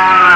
Ah!